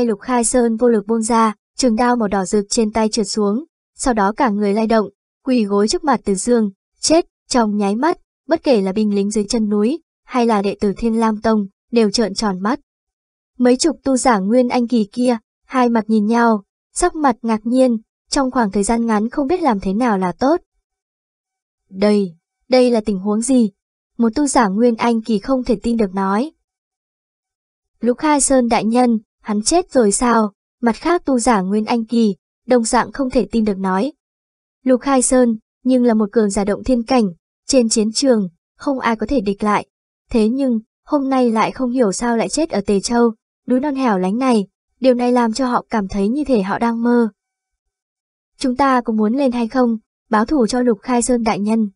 tay Lục Khai Sơn vô lực buông ra, trường đao màu đỏ rực trên tay trượt xuống, sau đó cả người lay động, quỳ gối trước mặt Từ Dương, chết, trong nháy mắt, bất kể là binh lính dưới chân núi, hay là đệ tử Thiên Lam Tông, đều trợn tròn mắt. Mấy chục tu giả nguyên anh kỳ kia, hai mặt nhìn nhau, sắc mặt ngạc nhiên, trong khoảng thời gian ngắn không biết làm thế nào là tốt. Đây, đây là tình huống gì? Một tu giả nguyên anh kỳ không thể tin được nói. Lục Khai Sơn đại nhân, hắn chết rồi sao? Mặt khác tu giả nguyên anh kỳ, đồng dạng không thể tin được nói. Lục Khai Sơn, nhưng là một cường giả động thiên cảnh, trên chiến trường, không ai có thể địch lại. Thế nhưng, hôm nay lại không hiểu sao lại chết ở Tề Châu, núi non hẻo lánh này, điều này làm cho họ cảm thấy như thể họ đang mơ. Chúng ta có muốn lên hay không, báo thủ cho Lục Khai Sơn đại nhân.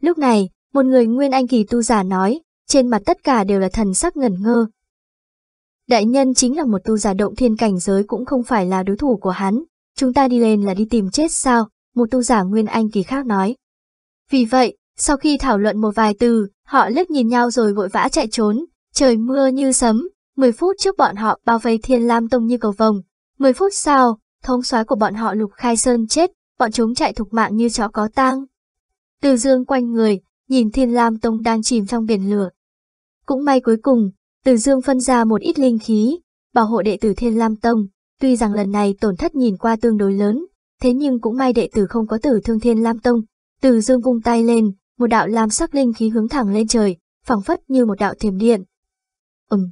Lúc này, một người nguyên anh kỳ tu giả nói, trên mặt tất cả đều là thần sắc ngẩn ngơ. Đại nhân chính là một tu giả động thiên cảnh giới cũng không phải là đối thủ của hắn, chúng ta đi lên là đi tìm chết sao, một tu giả nguyên anh kỳ khác nói. Vì vậy, sau khi thảo luận một vài từ, họ liếc nhìn nhau rồi vội vã chạy trốn, trời mưa như sấm, 10 phút trước bọn họ bao vây Thiên Lam Tông như cầu vồng, 10 phút sau, thống soái của bọn họ Lục Khai Sơn chết, bọn chúng chạy thục mạng như chó có tang. Từ dương quanh người, nhìn Thiên Lam Tông đang chìm trong biển lửa. Cũng may cuối cùng, từ dương phân ra một ít linh khí, bảo hộ đệ tử Thiên Lam Tông, tuy rằng lần này tổn thất nhìn qua tương đối lớn, thế nhưng cũng may đệ tử không có tử thương Thiên Lam Tông. Từ dương vung tay lên, một đạo lam sắc linh khí hướng thẳng lên trời, phẳng phất như một đạo thiểm điện. Ừm.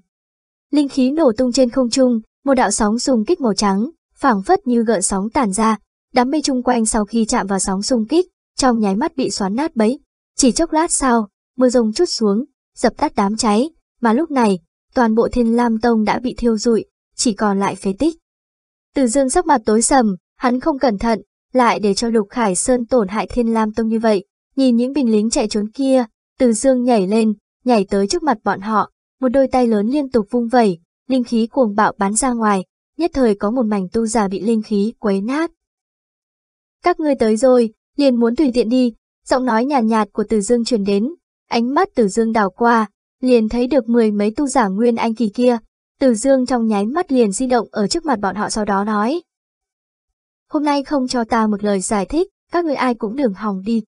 Linh khí nổ tung trên không trung, một đạo sóng xung kích màu trắng, phảng phất như gợn sóng tản ra, đám mây chung quanh sau khi chạm vào sóng xung kích, trong nháy mắt bị xoắn nát bấy. Chỉ chốc lát sau, mưa rông chút xuống, dập tắt đám cháy, mà lúc này, toàn bộ Thiên Lam Tông đã bị thiêu rụi, chỉ còn lại phế tích. Từ Dương sắc mặt tối sầm, hắn không cẩn thận, lại để cho Lục Khải Sơn tổn hại Thiên Lam Tông như vậy, nhìn những binh lính chạy trốn kia, Từ Dương nhảy lên, nhảy tới trước mặt bọn họ, một đôi tay lớn liên tục vung vẩy, linh khí cuồng bạo bắn ra ngoài, nhất thời có một mảnh tu giả bị linh khí quấy nát. Các ngươi tới rồi, liền muốn tùy tiện đi, giọng nói nhàn nhạt, nhạt của Từ Dương truyền đến, ánh mắt Từ Dương đảo qua, liền thấy được mười mấy tu giả nguyên anh kỳ kia, Từ Dương trong nháy mắt liền di động ở trước mặt bọn họ sau đó nói. Hôm nay không cho ta một lời giải thích, các người ai cũng đừng hòng đi.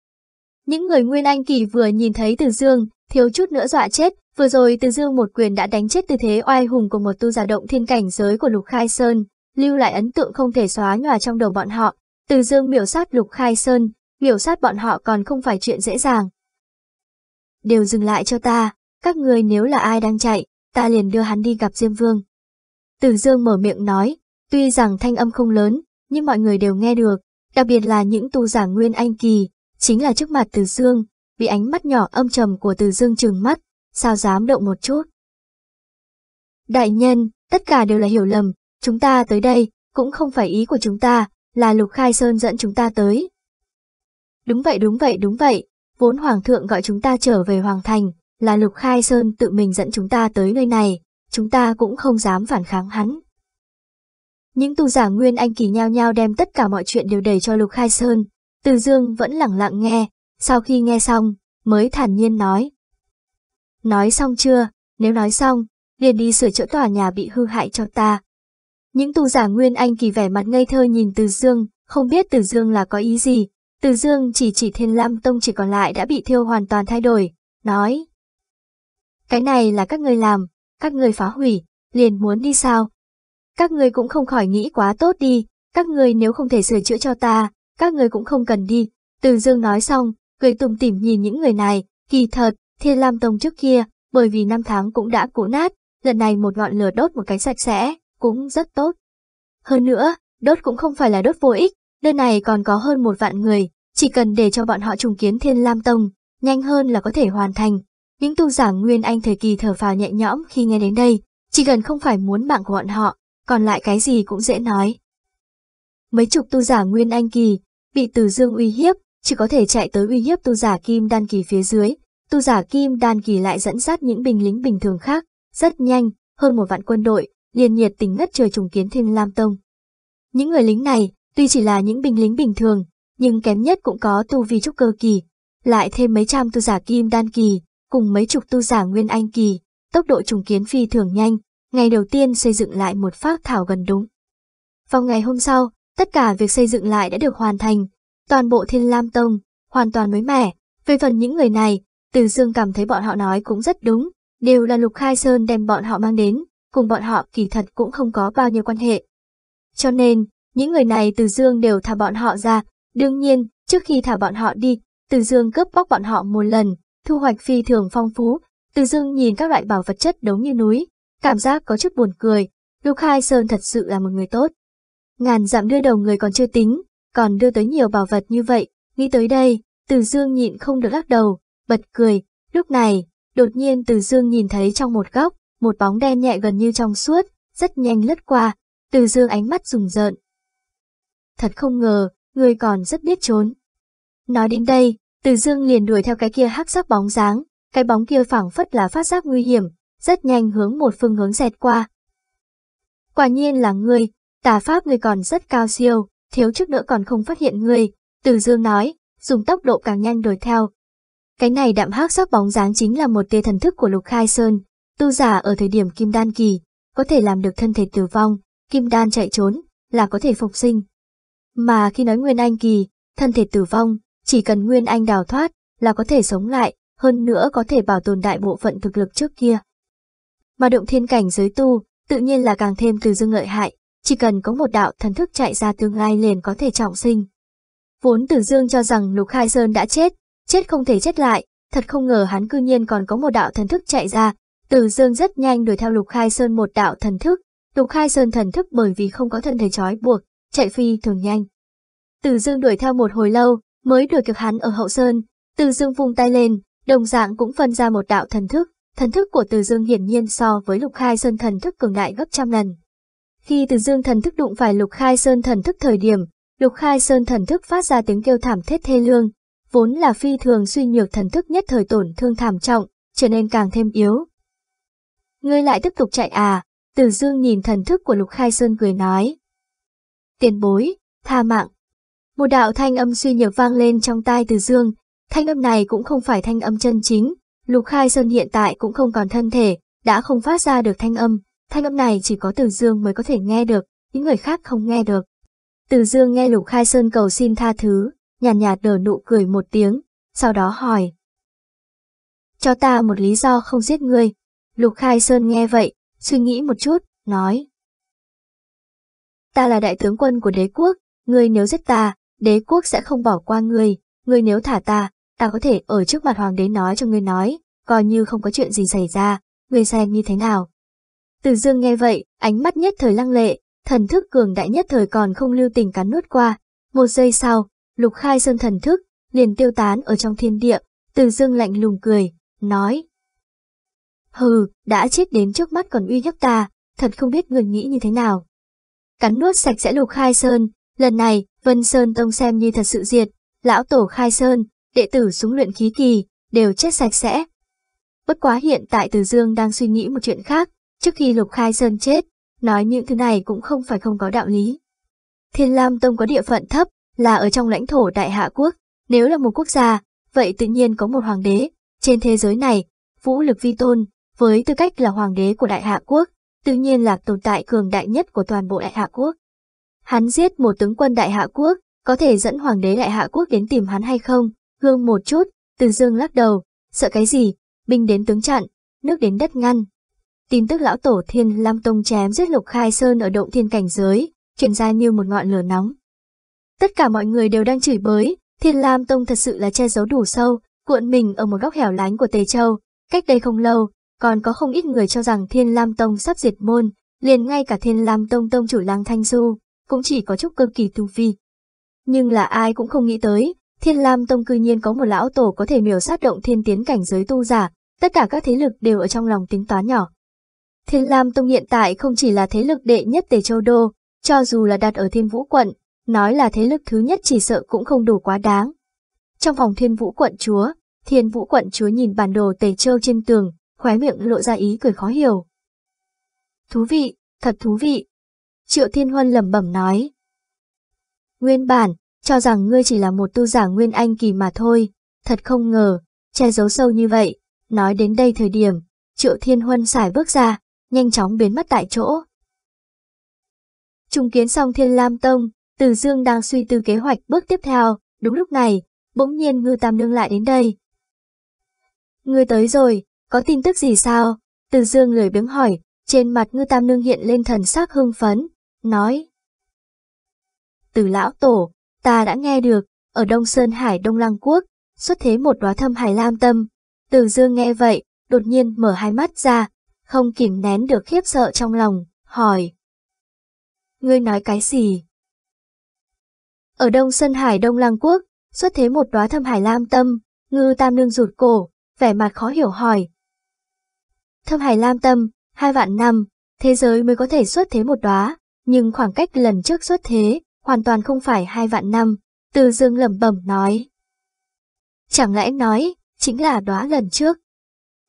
Những người nguyên anh kỳ vừa nhìn thấy Từ Dương, thiếu chút nữa dọa chết, vừa rồi Từ Dương một quyền đã đánh chết tư thế oai hùng của một tu giả động thiên cảnh giới của Lục Khai Sơn, lưu lại ấn tượng không thể xóa nhòa trong đầu bọn họ. Từ Dương miểu sát Lục Khai Sơn, miểu sát bọn họ còn không phải chuyện dễ dàng. Đều dừng lại cho ta, các người nếu là ai đang chạy, ta liền đưa hắn đi gặp Diêm Vương. Từ Dương mở miệng nói, tuy rằng thanh âm không lớn, nhưng mọi người đều nghe được, đặc biệt là những tu giả nguyên anh kỳ, chính là trước mặt Từ Dương, bị ánh mắt nhỏ âm trầm của Từ Dương trừng mắt, sao dám động một chút. Đại nhân, tất cả đều là hiểu lầm, chúng ta tới đây, cũng không phải ý của chúng ta, là Lục Khai Sơn dẫn chúng ta tới. Đúng vậy đúng vậy đúng vậy, vốn Hoàng thượng gọi chúng ta trở về Hoàng Thành, là Lục Khai Sơn tự mình dẫn chúng ta tới nơi này, chúng ta cũng không dám phản kháng hắn. Những tu giả Nguyên Anh Kỳ nhao nhao đem tất cả mọi chuyện đều đẩy cho Lục Khai Sơn, Từ Dương vẫn lặng lặng nghe, sau khi nghe xong, mới thản nhiên nói. Nói xong chưa, nếu nói xong, liền đi sửa chữa tòa nhà bị hư hại cho ta. Những tu giả Nguyên Anh Kỳ vẻ mặt ngây thơ nhìn Từ Dương, không biết Từ Dương là có ý gì. Từ Dương chỉ chỉ Thiên Lam Tông chỉ còn lại đã bị thiêu hoàn toàn thay đổi, nói. Cái này là các ngươi làm, các ngươi phá hủy, liền muốn đi sao? Các ngươi cũng không khỏi nghĩ quá tốt đi, các ngươi nếu không thể sửa chữa cho ta, các ngươi cũng không cần đi. Từ Dương nói xong, cười tùm tỉm nhìn những người này, kỳ thật, Thiên Lam Tông trước kia, bởi vì năm tháng cũng đã cũ nát, lần này một ngọn lửa đốt một cái sạch sẽ, cũng rất tốt. Hơn nữa, đốt cũng không phải là đốt vô ích, nơi này còn có hơn một vạn người, chỉ cần để cho bọn họ trùng kiến Thiên Lam Tông, nhanh hơn là có thể hoàn thành. Những tu giả Nguyên Anh thời kỳ thở phào nhẹ nhõm khi nghe đến đây, chỉ cần không phải muốn mạng của bọn họ, còn lại cái gì cũng dễ nói. Mấy chục tu giả Nguyên Anh kỳ, bị Từ Dương uy hiếp, chỉ có thể chạy tới uy hiếp tu giả Kim Đan kỳ phía dưới, tu giả Kim Đan kỳ lại dẫn dắt những binh lính bình thường khác, rất nhanh, hơn một vạn quân đội, liền nhiệt tình ngất trời trùng kiến Thiên Lam Tông. Những người lính này, tuy chỉ là những binh lính bình thường, nhưng kém nhất cũng có tu vi trúc cơ kỳ, lại thêm mấy trăm tu giả Kim Đan kỳ, cùng mấy chục tu giả Nguyên Anh kỳ, tốc độ trùng kiến phi thường nhanh, ngày đầu tiên xây dựng lại một phác thảo gần đúng. Vào ngày hôm sau, tất cả việc xây dựng lại đã được hoàn thành, toàn bộ Thiên Lam Tông, hoàn toàn mới mẻ. Về phần những người này, Từ Dương cảm thấy bọn họ nói cũng rất đúng, đều là Lục Khai Sơn đem bọn họ mang đến, cùng bọn họ kỳ thật cũng không có bao nhiêu quan hệ. Cho nên, những người này Từ Dương đều thả bọn họ ra, đương nhiên, trước khi thả bọn họ đi, Từ Dương cướp bóc bọn họ một lần, thu hoạch phi thường phong phú, Từ Dương nhìn các loại bảo vật chất đống như núi, cảm giác có chút buồn cười, Lục Khai Sơn thật sự là một người tốt. Ngàn dặm đưa đầu người còn chưa tính, còn đưa tới nhiều bảo vật như vậy, nghĩ tới đây, Từ Dương nhịn không được lắc đầu, bật cười, lúc này, đột nhiên Từ Dương nhìn thấy trong một góc, một bóng đen nhẹ gần như trong suốt, rất nhanh lướt qua, Từ Dương ánh mắt rùng rợn. Thật không ngờ, người còn rất biết trốn. Nói đến đây, từ Dương liền đuổi theo cái kia hắc sắc bóng dáng, cái bóng kia phảng phất là phát giác nguy hiểm, rất nhanh hướng một phương hướng dẹt qua. Quả nhiên là ngươi, tà pháp ngươi còn rất cao siêu, thiếu chút nữa còn không phát hiện ngươi, Từ Dương nói, dùng tốc độ càng nhanh đuổi theo. Cái này đạm hắc sắc bóng dáng chính là một tia thần thức của Lục Khai Sơn, tu giả ở thời điểm kim đan kỳ, có thể làm được thân thể tử vong, kim đan chạy trốn, là có thể phục sinh. Mà khi nói Nguyên Anh kỳ, thân thể tử vong, chỉ cần Nguyên Anh đào thoát, là có thể sống lại, hơn nữa có thể bảo tồn đại bộ phận thực lực trước kia. Mà động thiên cảnh giới tu, tự nhiên là càng thêm từ dương lợi hại, chỉ cần có một đạo thần thức chạy ra tương lai liền có thể trọng sinh. Vốn Tử Dương cho rằng Lục Khai Sơn đã chết, chết không thể chết lại, thật không ngờ hắn cư nhiên còn có một đạo thần thức chạy ra. Tử Dương rất nhanh đuổi theo Lục Khai Sơn một đạo thần thức, Lục Khai Sơn thần thức bởi vì không có thân thể trói buộc, chạy phi thường nhanh. Tử Dương đuổi theo một hồi lâu, mới đuổi kịp hắn ở hậu sơn, từ Dương vung tay lên, đồng dạng cũng phân ra một đạo thần thức, thần thức của từ Dương hiển nhiên so với Lục Khai Sơn thần thức cường đại gấp trăm lần. Khi Từ Dương thần thức đụng phải Lục Khai Sơn thần thức thời điểm, Lục Khai Sơn thần thức phát ra tiếng kêu thảm thiết thê lương, vốn là phi thường suy nhược thần thức nhất thời tổn thương thảm trọng, trở nên càng thêm yếu. Ngươi lại tiếp tục chạy à? Từ Dương nhìn thần thức của Lục Khai Sơn cười nói. Tiền bối, tha mạng. Một đạo thanh âm suy nhược vang lên trong tai Từ Dương, thanh âm này cũng không phải thanh âm chân chính, Lục Khai Sơn hiện tại cũng không còn thân thể, đã không phát ra được thanh âm, Thanh âm này chỉ có Từ Dương mới có thể nghe được, những người khác không nghe được. Từ Dương nghe Lục Khai Sơn cầu xin tha thứ, nhàn nhạt, nhạt nở nụ cười một tiếng, sau đó hỏi. Cho ta một lý do không giết ngươi. Lục Khai Sơn nghe vậy, suy nghĩ một chút, nói. Ta là đại tướng quân của đế quốc, ngươi nếu giết ta, đế quốc sẽ không bỏ qua ngươi, ngươi nếu thả ta, ta có thể ở trước mặt hoàng đế nói cho ngươi nói, coi như không có chuyện gì xảy ra, ngươi xem như thế nào. Từ dương nghe vậy, ánh mắt nhất thời lăng lệ, thần thức cường đại nhất thời còn không lưu tình cắn nuốt qua. Một giây sau, lục khai sơn thần thức, liền tiêu tán ở trong thiên địa, từ dương lạnh lùng cười, nói. Hừ, đã chết đến trước mắt còn uy hiếp ta, thật không biết người nghĩ như thế nào. Cắn nuốt sạch sẽ lục khai sơn, lần này, Vân Sơn Tông xem như thật sự diệt, lão tổ khai sơn, đệ tử súng luyện khí kỳ, đều chết sạch sẽ. Bất quá hiện tại Từ Dương đang suy nghĩ một chuyện khác, Trước khi Lục Khai Sơn chết, nói những thứ này cũng không phải không có đạo lý. Thiên Lam Tông có địa phận thấp, là ở trong lãnh thổ Đại Hạ Quốc. Nếu là một quốc gia, vậy tự nhiên có một hoàng đế. Trên thế giới này, vũ lực vi tôn, với tư cách là hoàng đế của Đại Hạ Quốc, tự nhiên là tồn tại cường đại nhất của toàn bộ Đại Hạ Quốc. Hắn giết một tướng quân Đại Hạ Quốc, có thể dẫn hoàng đế Đại Hạ Quốc đến tìm hắn hay không? Gương một chút, từ dương lắc đầu, sợ cái gì? Binh đến tướng chặn, nước đến đất ngăn, Tin tức lão tổ thiên Lam Tông chém giết Lục Khai Sơn ở động thiên cảnh giới, chuyển ra như một ngọn lửa nóng. Tất cả mọi người đều đang chửi bới, thiên Lam Tông thật sự là che giấu đủ sâu, cuộn mình ở một góc hẻo lánh của Tề Châu. Cách đây không lâu, còn có không ít người cho rằng thiên Lam Tông sắp diệt môn, liền ngay cả thiên Lam Tông Tông chủ Lăng Thanh Du, cũng chỉ có chút cơ kỳ tu vi. Nhưng là ai cũng không nghĩ tới, Thiên Lam Tông cư nhiên có một lão tổ có thể miểu sát động thiên tiến cảnh giới tu giả, tất cả các thế lực đều ở trong lòng tính toán nhỏ. Thiên Lam Tông hiện tại không chỉ là thế lực đệ nhất Tề Châu Đô, cho dù là đặt ở Thiên Vũ Quận, nói là thế lực thứ nhất chỉ sợ cũng không đủ quá đáng. Trong vòng Thiên Vũ Quận Chúa, Thiên Vũ Quận Chúa nhìn bản đồ Tề Châu trên tường, khóe miệng lộ ra ý cười khó hiểu. Thú vị, thật thú vị. Triệu Thiên Huân lẩm bẩm nói. Nguyên bản, cho rằng ngươi chỉ là một tu giả Nguyên Anh kỳ mà thôi, thật không ngờ, che giấu sâu như vậy. Nói đến đây thời điểm, Triệu Thiên Huân xài bước ra, nhanh chóng biến mất tại chỗ. Trung kiến xong Thiên Lam Tông, Từ Dương đang suy tư kế hoạch bước tiếp theo, đúng lúc này, bỗng nhiên Ngư Tam Nương lại đến đây. Ngươi tới rồi, có tin tức gì sao? Từ Dương lười biếng hỏi, trên mặt Ngư Tam Nương hiện lên thần sắc hưng phấn, nói. Từ lão tổ, ta đã nghe được, ở Đông Sơn Hải Đông Lăng Quốc, xuất thế một đóa thâm hải lam tâm. Từ Dương nghe vậy, đột nhiên mở hai mắt ra, không kìm nén được khiếp sợ trong lòng, hỏi. Ngươi nói cái gì? Ở Đông Sơn Hải Đông Lăng Quốc, xuất thế một đóa thâm hải lam tâm, ngư tam nương rụt cổ, vẻ mặt khó hiểu hỏi. Thâm hải lam tâm, hai vạn năm, thế giới mới có thể xuất thế một đóa, nhưng khoảng cách lần trước xuất thế, hoàn toàn không phải hai vạn năm, từ dương lẩm bẩm nói. Chẳng lẽ nói, chính là đóa lần trước.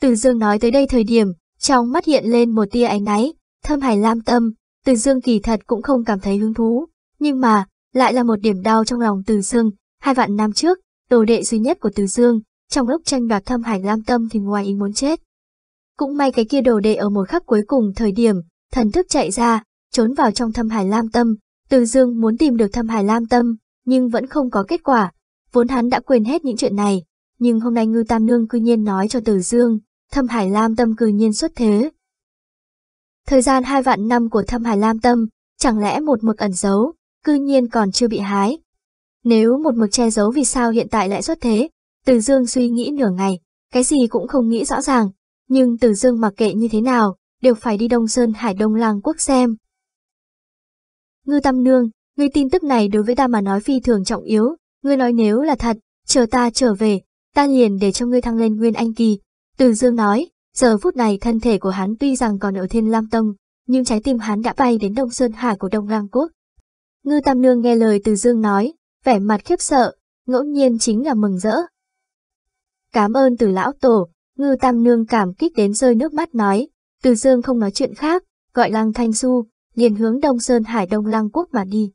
Từ dương nói tới đây thời điểm, trong mắt hiện lên một tia ánh náy, thâm hải lam tâm, từ dương kỳ thật cũng không cảm thấy hứng thú, nhưng mà, lại là một điểm đau trong lòng từ dương, hai vạn năm trước, đồ đệ duy nhất của từ dương, trong lúc tranh đoạt thâm hải lam tâm thì ngoài ý muốn chết. Cũng may cái kia đồ đệ ở một khắc cuối cùng thời điểm, thần thức chạy ra, trốn vào trong thâm hải lam tâm, từ dương muốn tìm được thâm hải lam tâm, nhưng vẫn không có kết quả, vốn hắn đã quên hết những chuyện này, nhưng hôm nay ngư tam nương cư nhiên nói cho từ dương, thâm hải lam tâm cư nhiên xuất thế. Thời gian hai vạn năm của thâm hải lam tâm, chẳng lẽ một mực ẩn giấu, cư nhiên còn chưa bị hái. Nếu một mực che giấu vì sao hiện tại lại xuất thế, từ dương suy nghĩ nửa ngày, cái gì cũng không nghĩ rõ ràng, nhưng từ dương mặc kệ như thế nào, đều phải đi Đông Sơn Hải Đông Lang Quốc xem. Ngư Tam Nương, ngươi tin tức này đối với ta mà nói phi thường trọng yếu, ngươi nói nếu là thật, chờ ta trở về, ta liền để cho ngươi thăng lên Nguyên Anh Kỳ. Từ Dương nói, giờ phút này thân thể của hắn tuy rằng còn ở Thiên Lam Tông, nhưng trái tim hắn đã bay đến Đông Sơn Hải của Đông Lang Quốc. Ngư Tam Nương nghe lời Từ Dương nói, vẻ mặt khiếp sợ, ngẫu nhiên chính là mừng rỡ. Cảm ơn từ lão tổ, Ngư Tam Nương cảm kích đến rơi nước mắt nói, Từ Dương không nói chuyện khác, gọi Lăng Thanh Du liền hướng Đông Sơn Hải Đông Lăng Quốc mà đi.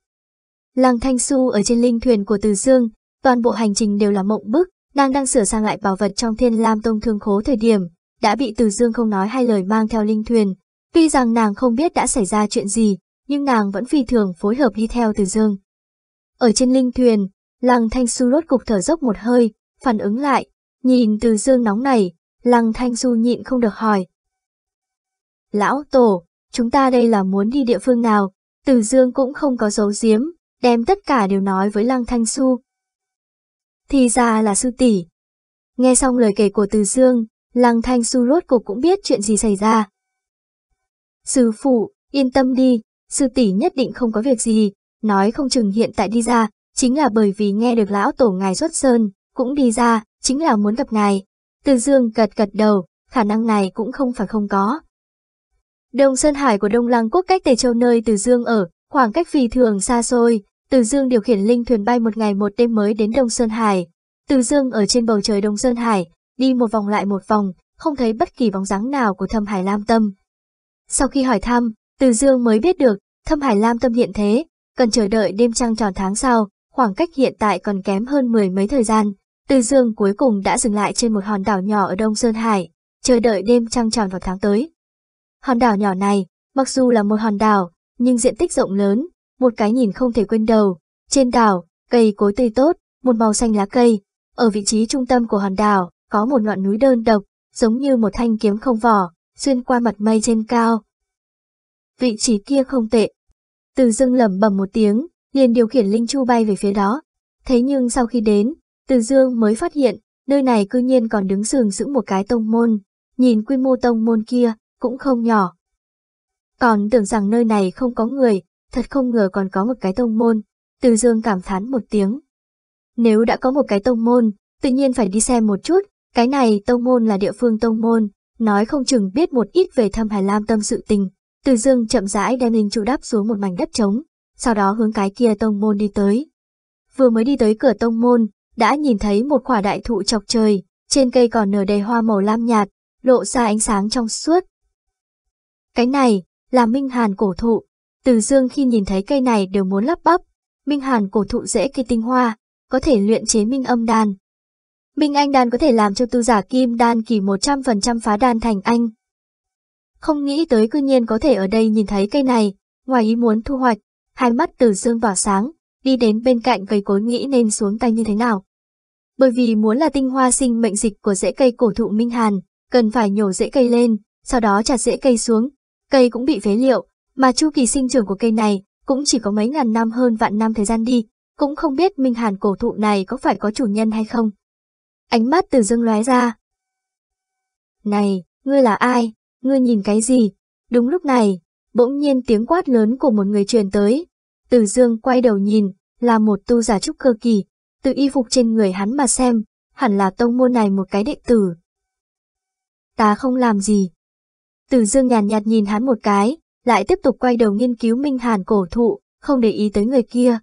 Lăng Thanh Su ở trên linh thuyền của Từ Dương, toàn bộ hành trình đều là mộng bức, đang đang sửa sang lại bảo vật trong Thiên Lam Tông thương khố thời điểm, đã bị Từ Dương không nói hai lời mang theo linh thuyền. Tuy rằng nàng không biết đã xảy ra chuyện gì, nhưng nàng vẫn phi thường phối hợp đi theo Từ Dương. Ở trên linh thuyền, Lăng Thanh Su lốt cục thở dốc một hơi, phản ứng lại, nhìn Từ Dương nóng này, Lăng Thanh Su nhịn không được hỏi. Lão Tổ, chúng ta đây là muốn đi địa phương nào? Từ Dương cũng không có giấu giếm, đem tất cả đều nói với Lăng Thanh Su. Thì ra là sư tỷ. Nghe xong lời kể của Từ Dương, Lăng Thanh Su rốt cuộc cũng biết chuyện gì xảy ra. Sư phụ, yên tâm đi, sư tỷ nhất định không có việc gì, nói không chừng hiện tại đi ra, chính là bởi vì nghe được lão tổ ngài xuất sơn, cũng đi ra, chính là muốn gặp ngài. Từ Dương gật gật đầu, khả năng này cũng không phải không có. Đông Sơn Hải của Đông Lăng Quốc cách Tề Châu nơi Từ Dương ở, khoảng cách phi thường xa xôi, Từ Dương điều khiển linh thuyền bay một ngày một đêm mới đến Đông Sơn Hải. Từ Dương ở trên bầu trời Đông Sơn Hải, đi một vòng lại một vòng, không thấy bất kỳ bóng dáng nào của Thâm Hải Lam Tâm. Sau khi hỏi thăm, Từ Dương mới biết được, Thâm Hải Lam Tâm hiện thế, cần chờ đợi đêm trăng tròn tháng sau, khoảng cách hiện tại còn kém hơn mười mấy thời gian. Từ Dương cuối cùng đã dừng lại trên một hòn đảo nhỏ ở Đông Sơn Hải, chờ đợi đêm trăng tròn vào tháng tới. Hòn đảo nhỏ này, mặc dù là một hòn đảo, nhưng diện tích rộng lớn, một cái nhìn không thể quên đầu. Trên đảo, cây cối tươi tốt, một màu xanh lá cây. Ở vị trí trung tâm của hòn đảo, có một ngọn núi đơn độc, giống như một thanh kiếm không vỏ, xuyên qua mặt mây trên cao. Vị trí kia không tệ. Từ dương lẩm bẩm một tiếng, liền điều khiển linh chu bay về phía đó. Thế nhưng sau khi đến, từ dương mới phát hiện, nơi này cư nhiên còn đứng sừng giữ một cái tông môn. Nhìn quy mô tông môn kia, cũng không nhỏ. Còn tưởng rằng nơi này không có người, thật không ngờ còn có một cái tông môn. Từ dương cảm thán một tiếng. Nếu đã có một cái tông môn, tự nhiên phải đi xem một chút, cái này tông môn là địa phương tông môn, nói không chừng biết một ít về thâm Hải Lam tâm sự tình. Từ dương chậm rãi đem linh trụ đáp xuống một mảnh đất trống, sau đó hướng cái kia tông môn đi tới. Vừa mới đi tới cửa tông môn, đã nhìn thấy một quả đại thụ chọc trời, trên cây còn nở đầy hoa màu lam nhạt, lộ ra ánh sáng trong suốt. Cái này, là Minh Hàn cổ thụ. Từ dương khi nhìn thấy cây này đều muốn lắp bắp. Minh Hàn cổ thụ dễ cây tinh hoa, có thể luyện chế minh âm đan. Minh Anh đan có thể làm cho tu giả kim đan kỳ 100% phá đan thành anh. không nghĩ tới cư nhiên có thể ở đây nhìn thấy cây này, ngoài ý muốn thu hoạch, hai mắt từ dương vào sáng, đi đến bên cạnh cây cối nghĩ nên xuống tay như thế nào. Bởi vì muốn là tinh hoa sinh mệnh dịch của rễ cây cổ thụ Minh Hàn, cần phải nhổ rễ cây lên, sau đó chặt rễ cây xuống, cây cũng bị phế liệu, mà chu kỳ sinh trưởng của cây này cũng chỉ có mấy ngàn năm hơn vạn năm thời gian đi, cũng không biết Minh Hàn cổ thụ này có phải có chủ nhân hay không. Ánh mắt từ dương lóe ra. Này, ngươi là ai? Ngươi nhìn cái gì? Đúng lúc này, bỗng nhiên tiếng quát lớn của một người truyền tới. Từ dương quay đầu nhìn, là một tu giả trúc cơ kỳ, từ y phục trên người hắn mà xem, hẳn là tông môn này một cái đệ tử. Ta không làm gì. Từ dương nhàn nhạt nhìn hắn một cái, lại tiếp tục quay đầu nghiên cứu Minh Hàn cổ thụ, không để ý tới người kia.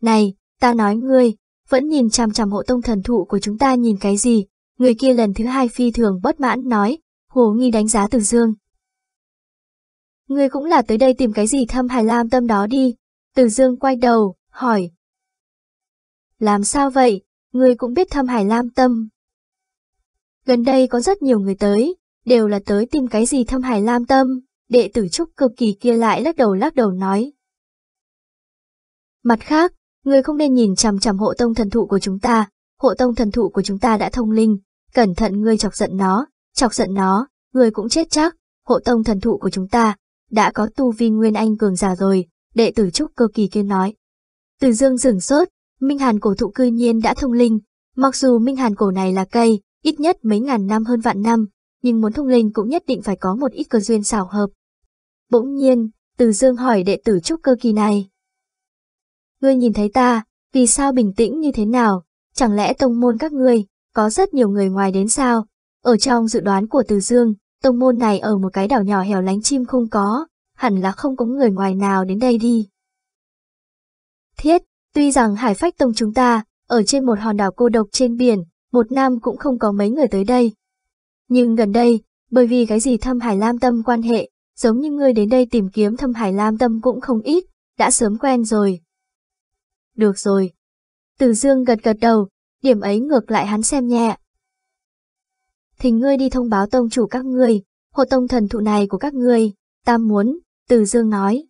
Này, ta nói ngươi, vẫn nhìn chằm chằm hộ tông thần thụ của chúng ta nhìn cái gì? Người kia lần thứ hai phi thường bất mãn nói, hồ nghi đánh giá Từ Dương. Ngươi cũng là tới đây tìm cái gì thâm hải lam tâm đó đi. Từ Dương quay đầu, hỏi. Làm sao vậy, ngươi cũng biết thâm hải lam tâm. Gần đây có rất nhiều người tới, đều là tới tìm cái gì thâm hải lam tâm, đệ tử trúc cực kỳ kia lại lắc đầu lắc đầu nói. Mặt khác, người không nên nhìn chằm chằm hộ tông thần thụ của chúng ta, hộ tông thần thụ của chúng ta đã thông linh, cẩn thận ngươi chọc giận nó, chọc giận nó, ngươi cũng chết chắc, hộ tông thần thụ của chúng ta, đã có tu vi nguyên anh cường giả rồi, đệ tử trúc cơ kỳ kia nói. Từ dương rừng sốt, Minh Hàn cổ thụ cư nhiên đã thông linh, mặc dù Minh Hàn cổ này là cây, ít nhất mấy ngàn năm hơn vạn năm, nhưng muốn thông linh cũng nhất định phải có một ít cơ duyên xảo hợp. Bỗng nhiên, từ dương hỏi đệ tử trúc cơ kỳ này. Ngươi nhìn thấy ta, vì sao bình tĩnh như thế nào, chẳng lẽ tông môn các ngươi, có rất nhiều người ngoài đến sao? Ở trong dự đoán của Từ Dương, tông môn này ở một cái đảo nhỏ hẻo lánh chim không có, hẳn là không có người ngoài nào đến đây đi. Thiết, tuy rằng Hải Phách Tông chúng ta, ở trên một hòn đảo cô độc trên biển, một năm cũng không có mấy người tới đây. Nhưng gần đây, bởi vì cái gì thâm Hải Lam Tâm quan hệ, giống như ngươi đến đây tìm kiếm thâm Hải Lam Tâm cũng không ít, đã sớm quen rồi. Được rồi. Từ Dương gật gật đầu, điểm ấy ngược lại hắn xem nhẹ. Thì ngươi đi thông báo tông chủ các ngươi, hộ tông thần thụ này của các ngươi, ta muốn, Từ Dương nói.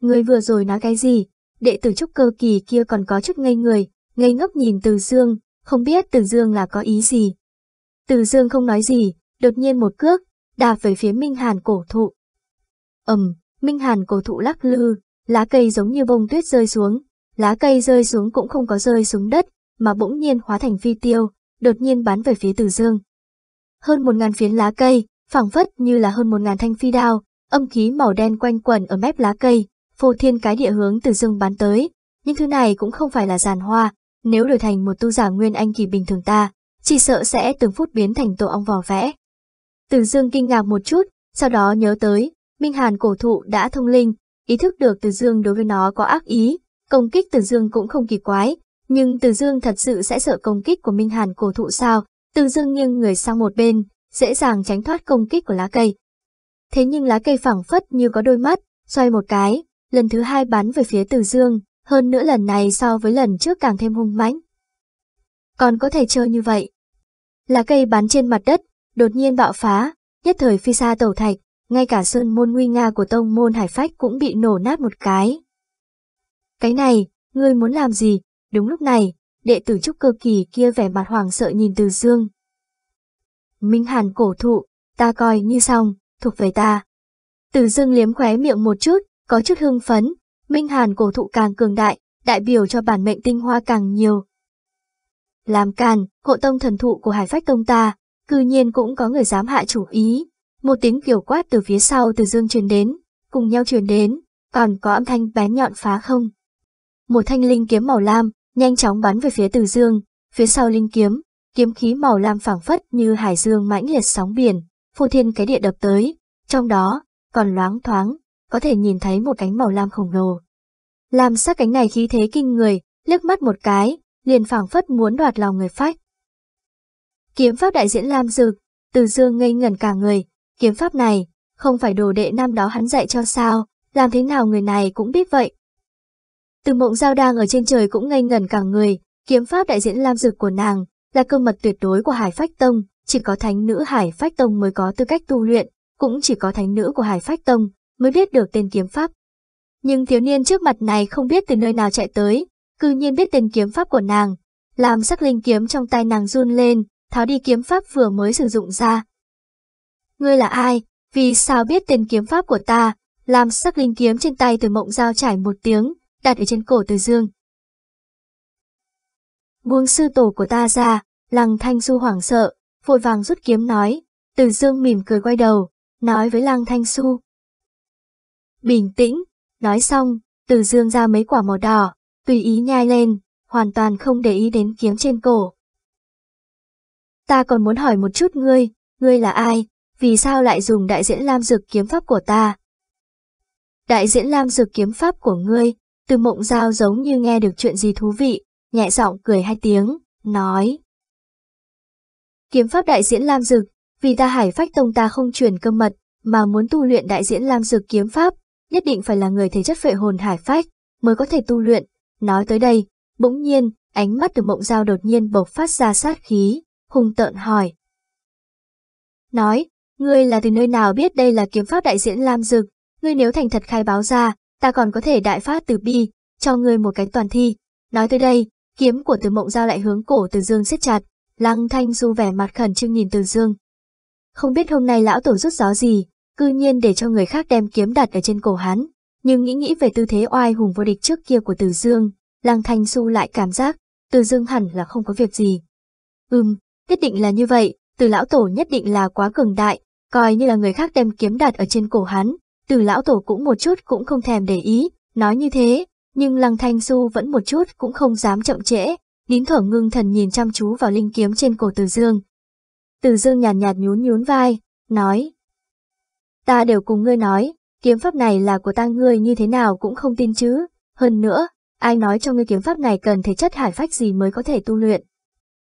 Ngươi vừa rồi nói cái gì? Đệ tử trúc cơ kỳ kia còn có chút ngây người, ngây ngốc nhìn Từ Dương, không biết Từ Dương là có ý gì. Từ Dương không nói gì, đột nhiên một cước, đạp về phía Minh Hàn cổ thụ. ầm, Minh Hàn cổ thụ lắc lư, lá cây giống như bông tuyết rơi xuống, lá cây rơi xuống cũng không có rơi xuống đất, mà bỗng nhiên hóa thành phi tiêu, đột nhiên bắn về phía Từ Dương. Hơn một ngàn phiến lá cây, phảng phất như là hơn một ngàn thanh phi đao, âm khí màu đen quanh quẩn ở mép lá cây, phô thiên cái địa hướng Từ Dương bắn tới. Nhưng thứ này cũng không phải là giàn hoa, nếu đổi thành một tu giả nguyên anh kỳ bình thường ta, chỉ sợ sẽ từng phút biến thành tổ ong vò vẽ. Từ Dương kinh ngạc một chút, sau đó nhớ tới, Minh Hàn cổ thụ đã thông linh, ý thức được Từ Dương đối với nó có ác ý, công kích Từ Dương cũng không kỳ quái, nhưng Từ Dương thật sự sẽ sợ công kích của Minh Hàn cổ thụ sao? Từ Dương nghiêng người sang một bên, dễ dàng tránh thoát công kích của lá cây. Thế nhưng lá cây phẳng phất như có đôi mắt, xoay một cái, lần thứ hai bắn về phía Từ Dương, hơn nữa lần này so với lần trước càng thêm hung mãnh. Còn có thể chơi như vậy. Lá cây bắn trên mặt đất, đột nhiên bạo phá, nhất thời phi xa tẩu thạch, ngay cả sơn môn nguy nga của tông môn hải phách cũng bị nổ nát một cái. Cái này, ngươi muốn làm gì? Đúng lúc này, đệ tử trúc cơ kỳ kia vẻ mặt hoàng sợ nhìn từ dương. Minh Hàn cổ thụ, ta coi như xong, thuộc về ta. Từ dương liếm khóe miệng một chút, có chút hưng phấn, Minh Hàn cổ thụ càng cường đại, đại biểu cho bản mệnh tinh hoa càng nhiều. Làm càn, hộ tông thần thụ của hải phách tông ta, cư nhiên cũng có người dám hạ chủ ý. Một tiếng kiểu quát từ phía sau từ dương truyền đến, cùng nhau truyền đến, còn có âm thanh bén nhọn phá không. Một thanh linh kiếm màu lam, nhanh chóng bắn về phía Từ Dương, phía sau linh kiếm, kiếm khí màu lam phảng phất như hải dương mãnh liệt sóng biển, phô thiên cái địa đập tới, trong đó, còn loáng thoáng, có thể nhìn thấy một cánh màu lam khổng lồ. Làm sắc cánh này khí thế kinh người, liếc mắt một cái, liền phảng phất muốn đoạt lòng người phách. Kiếm pháp đại diễn lam dực, Từ Dương ngây ngẩn cả người, kiếm pháp này, không phải đồ đệ năm đó hắn dạy cho sao, làm thế nào người này cũng biết vậy, từ mộng giao đang ở trên trời cũng ngây ngẩn cả người, kiếm pháp đại diễn lam dực của nàng, là cơ mật tuyệt đối của Hải Phách Tông, chỉ có thánh nữ Hải Phách Tông mới có tư cách tu luyện, cũng chỉ có thánh nữ của Hải Phách Tông mới biết được tên kiếm pháp. Nhưng thiếu niên trước mặt này không biết từ nơi nào chạy tới, cư nhiên biết tên kiếm pháp của nàng, làm sắc linh kiếm trong tay nàng run lên, tháo đi kiếm pháp vừa mới sử dụng ra. Ngươi là ai? Vì sao biết tên kiếm pháp của ta? Làm sắc linh kiếm trên tay từ mộng dao trải một tiếng, đặt ở trên cổ từ dương. Buông sư tổ của ta ra, lăng thanh du hoảng sợ, vội vàng rút kiếm nói, từ dương mỉm cười quay đầu, nói với lăng thanh du Bình tĩnh, nói xong, từ dương ra mấy quả màu đỏ, tùy ý nhai lên, hoàn toàn không để ý đến kiếm trên cổ. Ta còn muốn hỏi một chút ngươi, ngươi là ai, vì sao lại dùng đại diễn lam dược kiếm pháp của ta? Đại diễn lam dược kiếm pháp của ngươi, từ mộng giao giống như nghe được chuyện gì thú vị, nhẹ giọng cười hai tiếng, nói. Kiếm pháp đại diễn lam dược, vì ta hải phách tông ta không truyền cơ mật, mà muốn tu luyện đại diễn lam dược kiếm pháp, nhất định phải là người thể chất phệ hồn hải phách, mới có thể tu luyện. Nói tới đây, bỗng nhiên, ánh mắt từ mộng giao đột nhiên bộc phát ra sát khí, hung tợn hỏi. Nói, ngươi là từ nơi nào biết đây là kiếm pháp đại diễn Lam Dực, ngươi nếu thành thật khai báo ra, ta còn có thể đại phát từ bi, cho ngươi một cái toàn thi. Nói tới đây, kiếm của từ mộng giao lại hướng cổ từ dương siết chặt, lăng thanh du vẻ mặt khẩn trương nhìn từ dương. Không biết hôm nay lão tổ rút gió gì, cư nhiên để cho người khác đem kiếm đặt ở trên cổ hắn, nhưng nghĩ nghĩ về tư thế oai hùng vô địch trước kia của từ dương, lăng thanh du lại cảm giác, từ dương hẳn là không có việc gì. Ừm, nhất định là như vậy, từ lão tổ nhất định là quá cường đại, coi như là người khác đem kiếm đặt ở trên cổ hắn, từ lão tổ cũng một chút cũng không thèm để ý, nói như thế, nhưng lăng thanh su vẫn một chút cũng không dám chậm trễ, nín thở ngưng thần nhìn chăm chú vào linh kiếm trên cổ từ dương. Từ dương nhàn nhạt, nhạt nhún nhún vai, nói. Ta đều cùng ngươi nói, kiếm pháp này là của ta ngươi như thế nào cũng không tin chứ, hơn nữa, ai nói cho ngươi kiếm pháp này cần thể chất hải phách gì mới có thể tu luyện.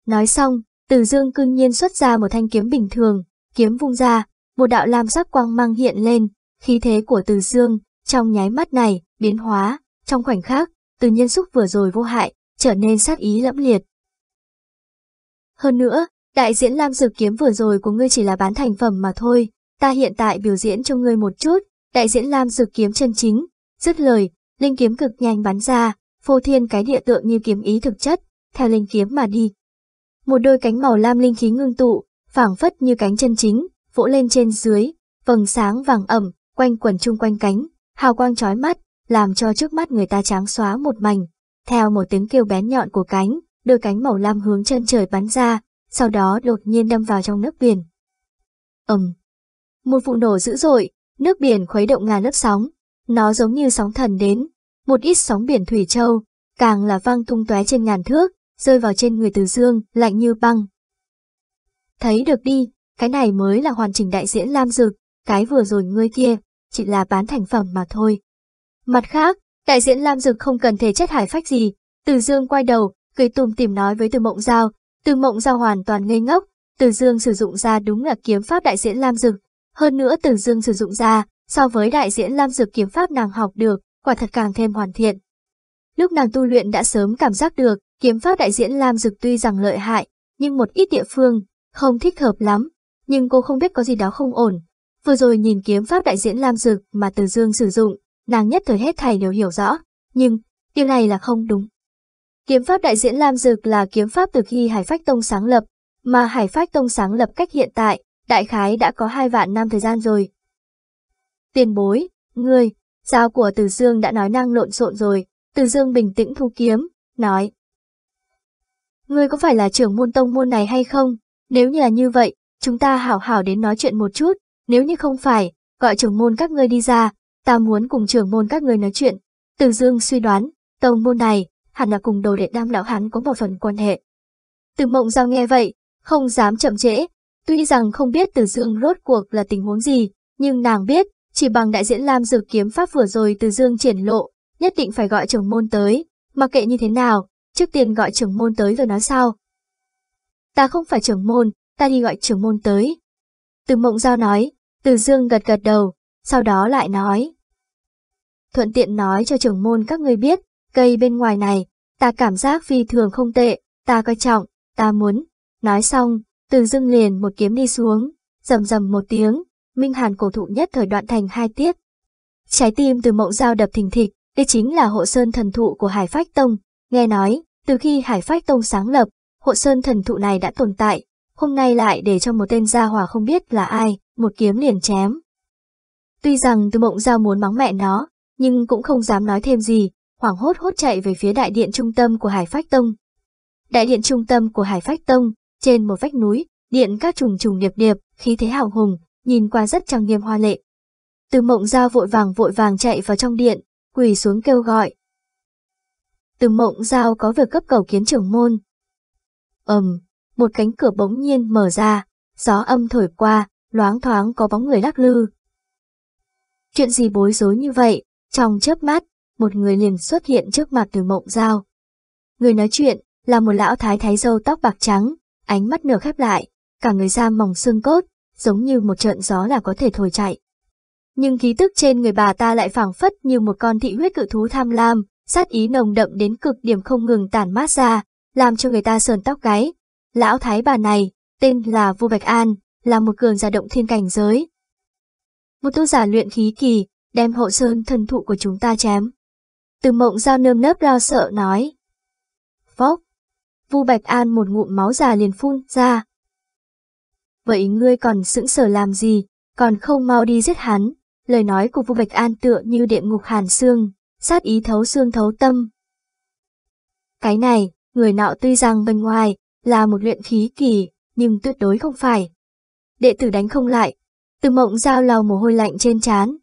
Nói xong, từ dương cương nhiên xuất ra một thanh kiếm bình thường, kiếm vung ra, một đạo lam sắc quang mang hiện lên, khí thế của từ dương, trong nháy mắt này, biến hóa, trong khoảnh khắc, từ nhân xúc vừa rồi vô hại, trở nên sát ý lẫm liệt. Hơn nữa, đại diễn lam dược kiếm vừa rồi của ngươi chỉ là bán thành phẩm mà thôi, ta hiện tại biểu diễn cho ngươi một chút, đại diễn lam dược kiếm chân chính, dứt lời, linh kiếm cực nhanh bắn ra, phô thiên cái địa tượng như kiếm ý thực chất, theo linh kiếm mà đi. Một đôi cánh màu lam linh khí ngưng tụ, phảng phất như cánh chân chính, vỗ lên trên dưới, vầng sáng vàng ẩm, quanh quẩn chung quanh cánh, hào quang chói mắt, làm cho trước mắt người ta tráng xóa một mảnh. Theo một tiếng kêu bén nhọn của cánh, đôi cánh màu lam hướng chân trời bắn ra, sau đó đột nhiên đâm vào trong nước biển. ầm, một vụ nổ dữ dội, nước biển khuấy động ngàn lớp sóng, nó giống như sóng thần đến, một ít sóng biển thủy châu, càng là văng tung tóe trên ngàn thước, rơi vào trên người Từ Dương, lạnh như băng. Thấy được đi, cái này mới là hoàn chỉnh đại diễn Lam Dực, cái vừa rồi ngươi kia, chỉ là bán thành phẩm mà thôi. Mặt khác, đại diễn Lam Dực không cần thể chất hải phách gì, Từ Dương quay đầu, cười tùm tìm nói với Từ Mộng Giao, Từ Mộng Giao hoàn toàn ngây ngốc, Từ Dương sử dụng ra đúng là kiếm pháp đại diễn Lam Dực, hơn nữa Từ Dương sử dụng ra, so với đại diễn Lam dược kiếm pháp nàng học được, quả thật càng thêm hoàn thiện. Lúc nàng tu luyện đã sớm cảm giác được, kiếm pháp đại diễn Lam dược tuy rằng lợi hại, nhưng một ít địa phương, không thích hợp lắm, nhưng cô không biết có gì đó không ổn. Vừa rồi nhìn kiếm pháp đại diễn Lam dược mà Từ Dương sử dụng, nàng nhất thời hết thầy đều hiểu rõ, nhưng, điều này là không đúng. Kiếm pháp đại diễn Lam dược là kiếm pháp từ khi Hải Phách Tông sáng lập, mà Hải Phách Tông sáng lập cách hiện tại, đại khái đã có hai vạn năm thời gian rồi. Tiền bối, ngươi, sao của Từ Dương đã nói năng lộn xộn rồi, Từ Dương bình tĩnh thu kiếm, nói. Ngươi có phải là trưởng môn tông môn này hay không? Nếu như là như vậy, chúng ta hảo hảo đến nói chuyện một chút, nếu như không phải, gọi trưởng môn các ngươi đi ra, ta muốn cùng trưởng môn các ngươi nói chuyện. Từ Dương suy đoán, tông môn này, hẳn là cùng đồ đệ đam lão hắn có một phần quan hệ. Từ mộng giao nghe vậy, không dám chậm trễ, tuy rằng không biết từ Dương rốt cuộc là tình huống gì, nhưng nàng biết, chỉ bằng đại diễn Lam dược kiếm pháp vừa rồi từ Dương triển lộ, nhất định phải gọi trưởng môn tới, mặc kệ như thế nào, trước tiên gọi trưởng môn tới rồi nói sao. Ta không phải trưởng môn, ta đi gọi trưởng môn tới. Từ mộng giao nói, từ Dương gật gật đầu, sau đó lại nói. Thuận tiện nói cho trưởng môn các người biết, cây bên ngoài này, ta cảm giác phi thường không tệ, ta coi trọng, ta muốn. Nói xong, từ dưng liền một kiếm đi xuống, rầm rầm một tiếng, Minh Hàn cổ thụ nhất thời đoạn thành hai tiết. Trái tim từ mộng dao đập thình thịch, đây chính là hộ sơn thần thụ của Hải Phách Tông. Nghe nói, từ khi Hải Phách Tông sáng lập, hộ sơn thần thụ này đã tồn tại, hôm nay lại để cho một tên gia hỏa không biết là ai, một kiếm liền chém. Tuy rằng từ mộng giao muốn mắng mẹ nó, nhưng cũng không dám nói thêm gì, hoảng hốt hốt chạy về phía đại điện trung tâm của Hải Phách Tông. Đại điện trung tâm của Hải Phách Tông, trên một vách núi, điện các trùng trùng điệp điệp, khí thế hào hùng, nhìn qua rất trang nghiêm hoa lệ. Từ mộng giao vội vàng vội vàng chạy vào trong điện, quỳ xuống kêu gọi. Từ mộng giao có việc cấp cầu kiến trưởng môn. ầm, một cánh cửa bỗng nhiên mở ra, gió âm thổi qua, loáng thoáng có bóng người lắc lư. Chuyện gì bối rối như vậy, trong chớp mắt, một người liền xuất hiện trước mặt từ mộng giao. Người nói chuyện là một lão thái thái dâu tóc bạc trắng, ánh mắt nửa khép lại, cả người da mỏng xương cốt, giống như một trận gió là có thể thổi chạy. Nhưng khí tức trên người bà ta lại phảng phất như một con thị huyết cự thú tham lam, sát ý nồng đậm đến cực điểm không ngừng tản mát ra, làm cho người ta sờn tóc gáy. Lão thái bà này, tên là Vu Bạch An, là một cường giả động thiên cảnh giới. Một tu giả luyện khí kỳ, đem hộ sơn thần thụ của chúng ta chém. Từ mộng giao nơm nớp lo sợ nói. Phốc. Vu Bạch An một ngụm máu già liền phun ra. Vậy ngươi còn sững sờ làm gì, còn không mau đi giết hắn. Lời nói của Vu Bạch An tựa như địa ngục hàn xương, sát ý thấu xương thấu tâm. Cái này, người nọ tuy rằng bên ngoài là một luyện khí kỳ, nhưng tuyệt đối không phải. Đệ tử đánh không lại, từ mộng giao lau mồ hôi lạnh trên trán.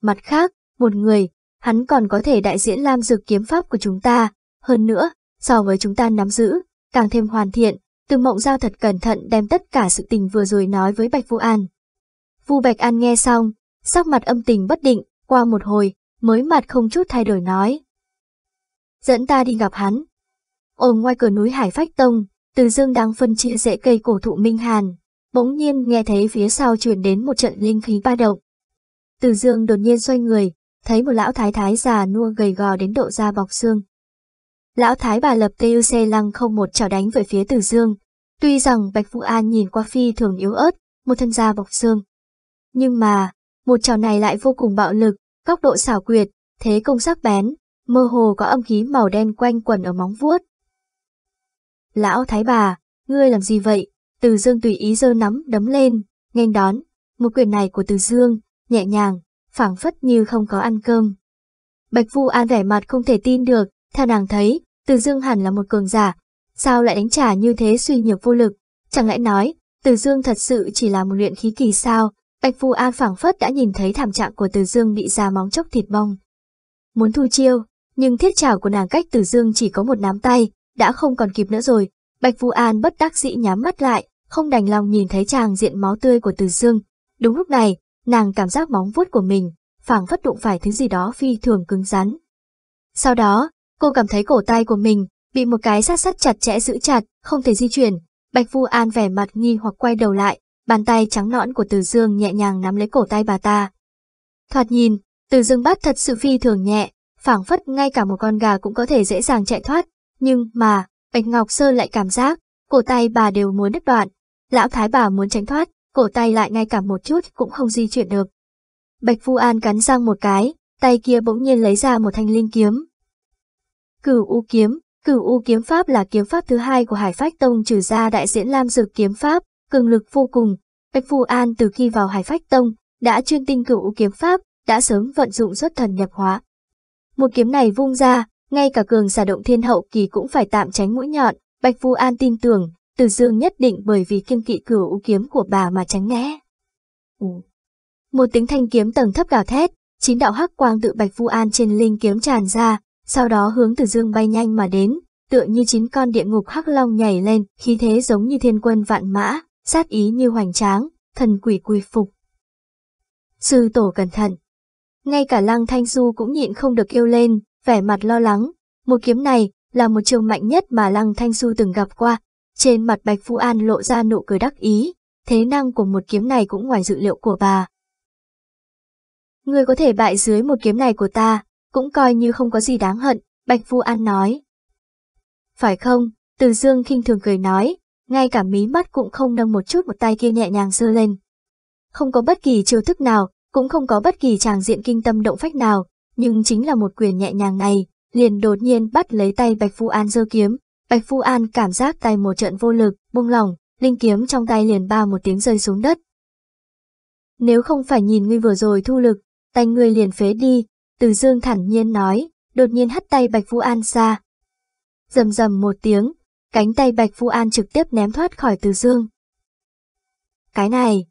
Mặt khác, một người, hắn còn có thể đại diễn lam dược kiếm pháp của chúng ta, hơn nữa, so với chúng ta nắm giữ, càng thêm hoàn thiện, từ mộng giao thật cẩn thận đem tất cả sự tình vừa rồi nói với Bạch Vu An. Vu Bạch An nghe xong, sắc mặt âm tình bất định, qua một hồi, mới mặt không chút thay đổi nói. Dẫn ta đi gặp hắn. Ở ngoài cửa núi Hải Phách Tông, từ dương đang phân chia rễ cây cổ thụ Minh Hàn, bỗng nhiên nghe thấy phía sau truyền đến một trận linh khí ba động. Từ dương đột nhiên xoay người, thấy một lão thái thái già nua gầy gò đến độ da bọc xương. Lão thái bà lập TUC lăng không một chảo đánh về phía Từ Dương. Tuy rằng Bạch Vũ An nhìn qua phi thường yếu ớt, một thân da bọc xương. Nhưng mà, một chảo này lại vô cùng bạo lực, góc độ xảo quyệt, thế công sắc bén, mơ hồ có âm khí màu đen quanh quần ở móng vuốt. Lão thái bà, ngươi làm gì vậy? Từ Dương tùy ý giơ nắm đấm lên, nghênh đón, một quyền này của Từ Dương, nhẹ nhàng, phảng phất như không có ăn cơm. Bạch Vu An vẻ mặt không thể tin được, theo nàng thấy, từ Dương hẳn là một cường giả, sao lại đánh trả như thế suy nhược vô lực, chẳng lẽ nói, Từ Dương thật sự chỉ là một luyện khí kỳ sao? Bạch Vu An phảng phất đã nhìn thấy thảm trạng của Từ Dương bị ra móng chốc thịt bong. Muốn thu chiêu, nhưng thiết trảo của nàng cách Từ Dương chỉ có một nắm tay, đã không còn kịp nữa rồi. Bạch Vu An bất đắc dĩ nhắm mắt lại, không đành lòng nhìn thấy chàng diện máu tươi của Từ Dương. Đúng lúc này, nàng cảm giác móng vuốt của mình, phảng phất đụng phải thứ gì đó phi thường cứng rắn. Sau đó, cô cảm thấy cổ tay của mình bị một cái sát sắt chặt chẽ giữ chặt, không thể di chuyển. Bạch Vu An vẻ mặt nghi hoặc quay đầu lại, bàn tay trắng nõn của Từ Dương nhẹ nhàng nắm lấy cổ tay bà ta. Thoạt nhìn, Từ Dương bắt thật sự phi thường nhẹ, phảng phất ngay cả một con gà cũng có thể dễ dàng chạy thoát, nhưng mà, Bạch Ngọc Sơ lại cảm giác, cổ tay bà đều muốn đứt đoạn. Lão thái bà muốn tránh thoát, cổ tay lại ngay cả một chút cũng không di chuyển được. Bạch Phu An cắn răng một cái, tay kia bỗng nhiên lấy ra một thanh linh kiếm. Cửu U kiếm, Cửu U kiếm pháp là kiếm pháp thứ hai của Hải Phách Tông trừ ra đại diễn Lam Dược kiếm pháp, cường lực vô cùng. Bạch Phu An từ khi vào Hải Phách Tông, đã chuyên tinh Cửu U kiếm pháp, đã sớm vận dụng xuất thần nhập hóa. Một kiếm này vung ra, ngay cả cường giả động thiên hậu kỳ cũng phải tạm tránh mũi nhọn, Bạch Phu An tin tưởng, Từ Dương nhất định bởi vì kiêng kỵ cửu u kiếm của bà mà tránh né. Một tiếng thanh kiếm tầng thấp gào thét, chín đạo hắc quang tự Bạch Phu An trên linh kiếm tràn ra, sau đó hướng Từ Dương bay nhanh mà đến, tựa như chín con địa ngục hắc long nhảy lên, khí thế giống như thiên quân vạn mã, sát ý như hoành tráng, thần quỷ quy phục. Sư tổ cẩn thận. Ngay cả Lăng Thanh Du cũng nhịn không được yêu lên, vẻ mặt lo lắng. Một kiếm này là một chiều mạnh nhất mà Lăng Thanh Du từng gặp qua. Trên mặt Bạch Phu An lộ ra nụ cười đắc ý, thế năng của một kiếm này cũng ngoài dự liệu của bà. Người có thể bại dưới một kiếm này của ta, cũng coi như không có gì đáng hận, Bạch Phu An nói. Phải không? Từ Dương khinh thường cười nói, ngay cả mí mắt cũng không nâng một chút một tay kia nhẹ nhàng giơ lên. Không có bất kỳ chiêu thức nào, cũng không có bất kỳ tràng diện kinh tâm động phách nào, nhưng chính là một quyền nhẹ nhàng này, liền đột nhiên bắt lấy tay Bạch Phu An giơ kiếm. Bạch Phu An cảm giác tay một trận vô lực, buông lỏng, linh kiếm trong tay liền ba một tiếng rơi xuống đất. Nếu không phải nhìn ngươi vừa rồi thu lực, tay ngươi liền phế đi, từ Dương thản nhiên nói, đột nhiên hất tay Bạch vũ An ra. Rầm rầm một tiếng, cánh tay Bạch vũ An trực tiếp ném thoát khỏi Từ Dương. Cái này,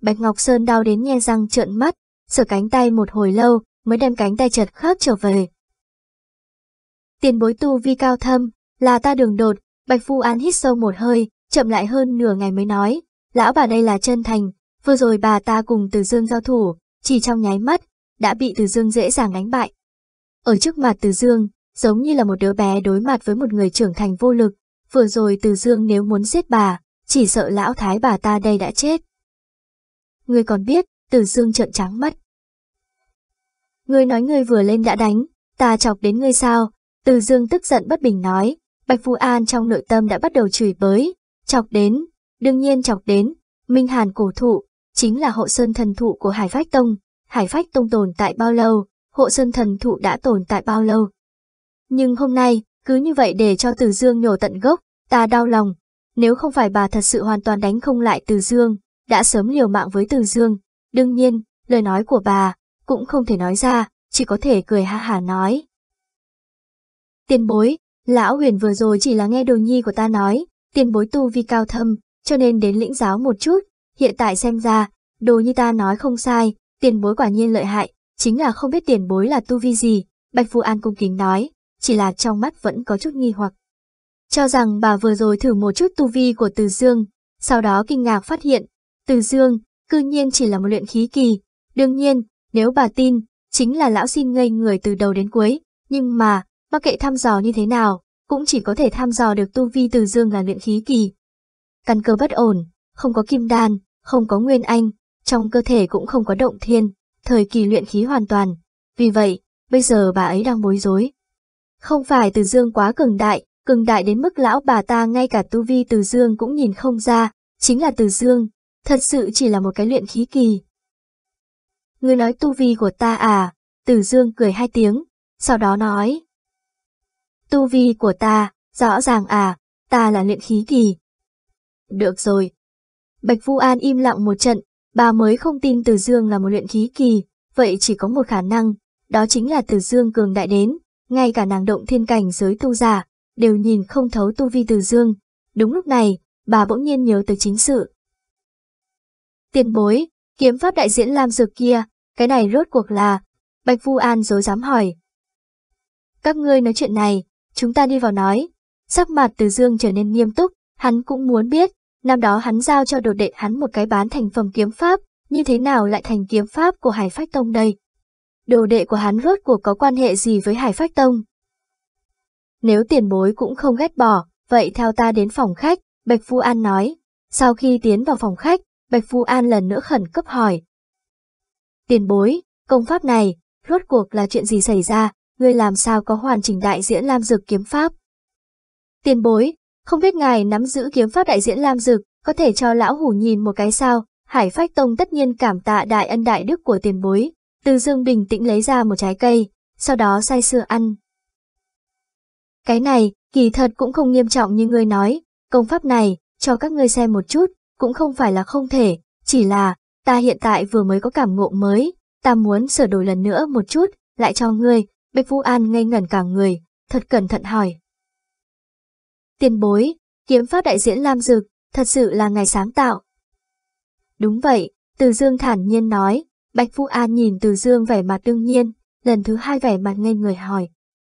Bạch Ngọc Sơn đau đến nhe răng trợn mắt, sửa cánh tay một hồi lâu, mới đem cánh tay chật khớp trở về. Tiền bối tu vi cao thâm, là ta đường đột, Bạch vũ An hít sâu một hơi, chậm lại hơn nửa ngày mới nói, lão bà đây là chân thành, vừa rồi bà ta cùng Từ Dương giao thủ, chỉ trong nháy mắt, đã bị Từ Dương dễ dàng đánh bại. Ở trước mặt Từ Dương, giống như là một đứa bé đối mặt với một người trưởng thành vô lực, vừa rồi Từ Dương nếu muốn giết bà, chỉ sợ lão thái bà ta đây đã chết. Ngươi còn biết, Từ Dương trợn trắng mắt. Ngươi nói ngươi vừa lên đã đánh, ta chọc đến ngươi sao? Từ Dương tức giận bất bình nói, Bạch Phu An trong nội tâm đã bắt đầu chửi bới, chọc đến, đương nhiên chọc đến, Minh Hàn cổ thụ, chính là hộ sơn thần thụ của Hải Phách Tông. Hải Phách Tông tồn tại bao lâu, hộ sơn thần thụ đã tồn tại bao lâu. Nhưng hôm nay, cứ như vậy để cho Từ Dương nhổ tận gốc, ta đau lòng. Nếu không phải bà thật sự hoàn toàn đánh không lại Từ Dương, đã sớm liều mạng với Từ Dương. Đương nhiên, lời nói của bà, cũng không thể nói ra, chỉ có thể cười ha hà nói. Tiên bối, lão huyền vừa rồi chỉ là nghe đồ nhi của ta nói, Tiên bối tu vi cao thâm, cho nên đến lĩnh giáo một chút, hiện tại xem ra, đồ nhi ta nói không sai, tiền bối quả nhiên lợi hại, chính là không biết tiền bối là tu vi gì, Bạch Phu An cung kính nói, chỉ là trong mắt vẫn có chút nghi hoặc. Cho rằng bà vừa rồi thử một chút tu vi của Từ Dương, sau đó kinh ngạc phát hiện, Từ Dương, cư nhiên chỉ là một luyện khí kỳ. Đương nhiên, nếu bà tin, chính là lão xin ngây người từ đầu đến cuối, nhưng mà, mặc kệ thăm dò như thế nào, cũng chỉ có thể thăm dò được tu vi Từ Dương là luyện khí kỳ. Căn cơ bất ổn, không có kim đan, không có nguyên anh, trong cơ thể cũng không có động thiên, thời kỳ luyện khí hoàn toàn. Vì vậy, bây giờ bà ấy đang bối rối. Không phải Từ Dương quá cường đại, cường đại đến mức lão bà ta ngay cả tu vi Từ Dương cũng nhìn không ra, chính là Từ Dương, thật sự chỉ là một cái luyện khí kỳ. Ngươi nói tu vi của ta à, Từ Dương cười hai tiếng, sau đó nói. Tu vi của ta, rõ ràng à, ta là luyện khí kỳ. Được rồi. Bạch Vu An im lặng một trận, bà mới không tin Từ Dương là một luyện khí kỳ, vậy chỉ có một khả năng, đó chính là Từ Dương cường đại đến, ngay cả nàng động thiên cảnh giới tu giả, đều nhìn không thấu tu vi Từ Dương. Đúng lúc này, bà bỗng nhiên nhớ tới chính sự. Tiền bối, kiếm pháp đại diễn Lam Dược kia, cái này rốt cuộc là, Bạch Vu An dối dám hỏi. Các ngươi nói chuyện này, chúng ta đi vào nói. Sắc mặt Từ Dương trở nên nghiêm túc, hắn cũng muốn biết, năm đó hắn giao cho đồ đệ hắn một cái bán thành phẩm kiếm pháp, như thế nào lại thành kiếm pháp của Hải Phách Tông đây? Đồ đệ của hắn rốt cuộc có quan hệ gì với Hải Phách Tông? Nếu tiền bối cũng không ghét bỏ, vậy theo ta đến phòng khách, Bạch Phu An nói. Sau khi tiến vào phòng khách, Bạch Phu An lần nữa khẩn cấp hỏi. Tiền bối, công pháp này, rốt cuộc là chuyện gì xảy ra, ngươi làm sao có hoàn chỉnh đại diễn Lam Dực kiếm pháp? Tiền bối, không biết ngài nắm giữ kiếm pháp đại diễn Lam Dực, có thể cho lão hủ nhìn một cái sao? Hải Phách Tông tất nhiên cảm tạ đại ân đại đức của tiền bối. Từ dương bình tĩnh lấy ra một trái cây, sau đó say sưa ăn. Cái này, kỳ thật cũng không nghiêm trọng như ngươi nói, công pháp này, cho các ngươi xem một chút, cũng không phải là không thể, chỉ là, ta hiện tại vừa mới có cảm ngộ mới, ta muốn sửa đổi lần nữa một chút, lại cho ngươi, Bạch Vũ An ngây ngẩn cả người, thật cẩn thận hỏi. Tiền bối, kiếm pháp đại diễn Lam Dực, thật sự là ngày sáng tạo. Đúng vậy, Từ Dương thản nhiên nói, Bạch Vũ An nhìn Từ Dương vẻ mặt đương nhiên, lần thứ hai vẻ mặt ngây người hỏi.